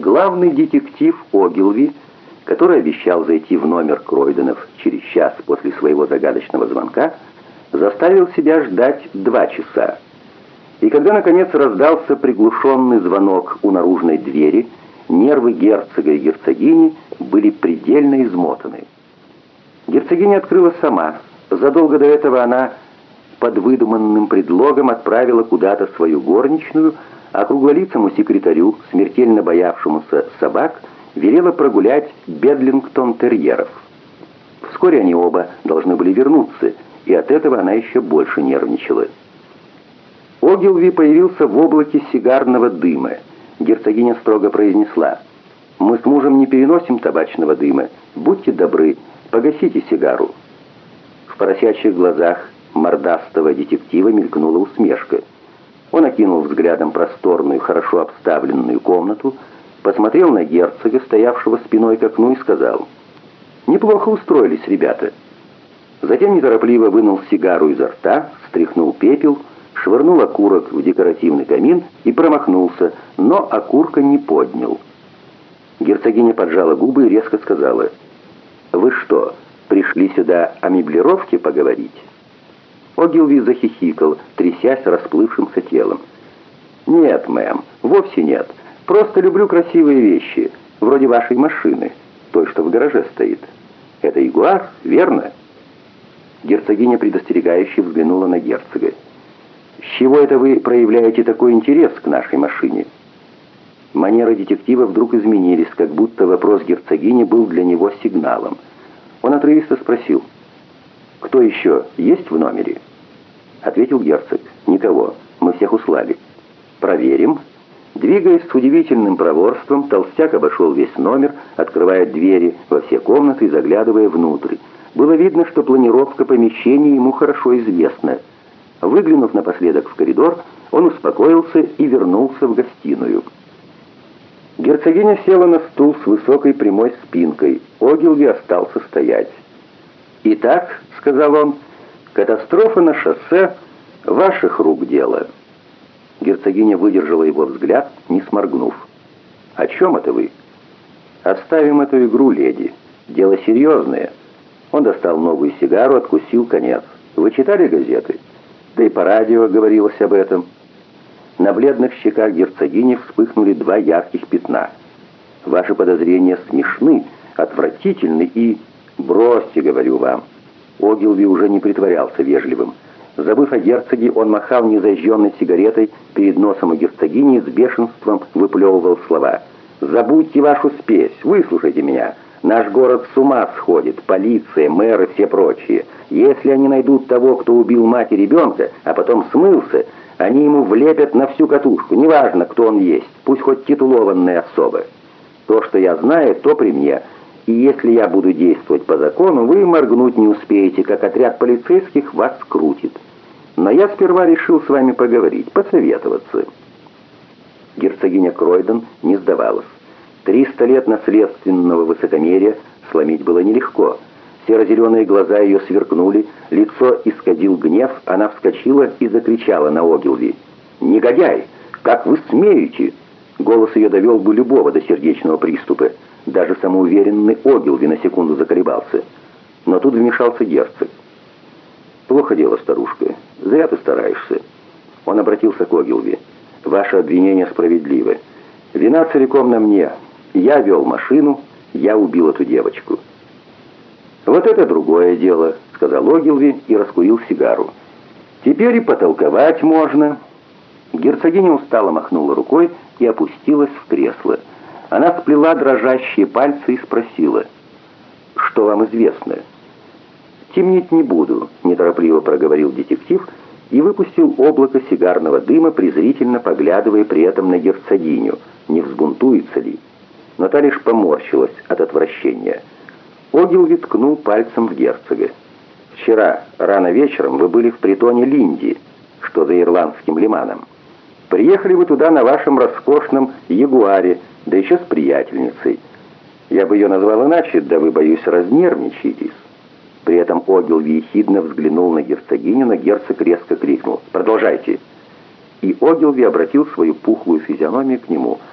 Главный детектив Огилви, который обещал зайти в номер Кройденов через час после своего загадочного звонка, заставил себя ждать два часа. И когда, наконец, раздался приглушенный звонок у наружной двери, нервы герцога и герцогини были предельно измотаны. Герцогиня открыла сама. Задолго до этого она под выдуманным предлогом отправила куда-то свою горничную, а круглолицому секретарю, смертельно боявшемуся собак, велела прогулять бедлингтон-терьеров. Вскоре они оба должны были вернуться, и от этого она еще больше нервничала. Огилви появился в облаке сигарного дыма. Герцогиня строго произнесла, «Мы с мужем не переносим табачного дыма. Будьте добры, погасите сигару». В поросячьих глазах мордастого детектива мелькнула усмешка. Он окинул взглядом просторную, хорошо обставленную комнату, посмотрел на герцога, стоявшего спиной к окну, и сказал, «Неплохо устроились ребята». Затем неторопливо вынул сигару изо рта, стряхнул пепел, швырнул окурок в декоративный камин и промахнулся, но окурка не поднял. Герцогиня поджала губы и резко сказала, «Вы что, пришли сюда о меблировке поговорить?» Огилви захихикал, трясясь расплывшимся телом. «Нет, мэм, вовсе нет. Просто люблю красивые вещи, вроде вашей машины, той, что в гараже стоит. Это Ягуар, верно?» Герцогиня предостерегающе взглянула на герцога. «С чего это вы проявляете такой интерес к нашей машине?» Манеры детектива вдруг изменились, как будто вопрос герцогини был для него сигналом. Он отрывисто спросил, «Кто еще есть в номере?» Ответил герцог, «Никого, мы всех услали». «Проверим». Двигаясь с удивительным проворством, толстяк обошел весь номер, открывая двери во все комнаты и заглядывая внутрь. Было видно, что планировка помещений ему хорошо известна. Выглянув напоследок в коридор, он успокоился и вернулся в гостиную. Герцогиня села на стул с высокой прямой спинкой. Огилви остался стоять. «Итак», — сказал он, — «катастрофа на шоссе — ваших рук дело». Герцогиня выдержала его взгляд, не сморгнув. «О чем это вы?» «Оставим эту игру, леди. Дело серьезное». Он достал новую сигару, откусил конец. «Вы читали газеты?» Да и по радио говорилось об этом. На бледных щеках герцогини вспыхнули два ярких пятна. «Ваши подозрения смешны, отвратительны и...» «Бросьте, говорю вам». Огилви уже не притворялся вежливым. Забыв о герцоге, он махал незажженной сигаретой перед носом у герцогини и с бешенством выплевывал слова. «Забудьте вашу спесь, выслушайте меня. Наш город с ума сходит, полиция, мэры, все прочие. Если они найдут того, кто убил мать и ребенка, а потом смылся, они ему влепят на всю катушку, неважно, кто он есть, пусть хоть титулованная особа. То, что я знаю, то при мне. И если я буду действовать по закону, вы моргнуть не успеете, как отряд полицейских вас скрутит. Но я сперва решил с вами поговорить, посоветоваться». Герцогиня Кройден не сдавалась. Триста лет наследственного высокомерия сломить было нелегко. Серо-зеленые глаза ее сверкнули, лицо исказил гнев, она вскочила и закричала на Огилви. «Негодяй! Как вы смеете?» Голос ее довел бы любого до сердечного приступа. Даже самоуверенный Огилви на секунду заколебался. Но тут вмешался герцог. «Плохо дело, старушка. Зря ты стараешься». Он обратился к Огилви. «Ваше обвинение справедливо. Вина целиком на мне. Я вел машину, я убил эту девочку». «Вот это другое дело», — сказал Огилви и раскурил сигару. «Теперь и потолковать можно». Герцогиня устало махнула рукой и опустилась в кресло. Она сплела дрожащие пальцы и спросила, «Что вам известно?» «Темнить не буду», — неторопливо проговорил детектив и выпустил облако сигарного дыма, презрительно поглядывая при этом на герцогиню, не взбунтуется ли но та поморщилась от отвращения. Огилви ткнул пальцем в герцога. «Вчера, рано вечером, вы были в притоне Линди, что за ирландским лиманом. Приехали вы туда на вашем роскошном ягуаре, да еще с приятельницей. Я бы ее назвал иначе, да вы, боюсь, разнервничаетесь». При этом Огилви ехидно взглянул на герцогиню, но герцог резко крикнул «Продолжайте!» И Огилви обратил свою пухлую физиономию к нему –